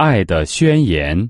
爱的宣言。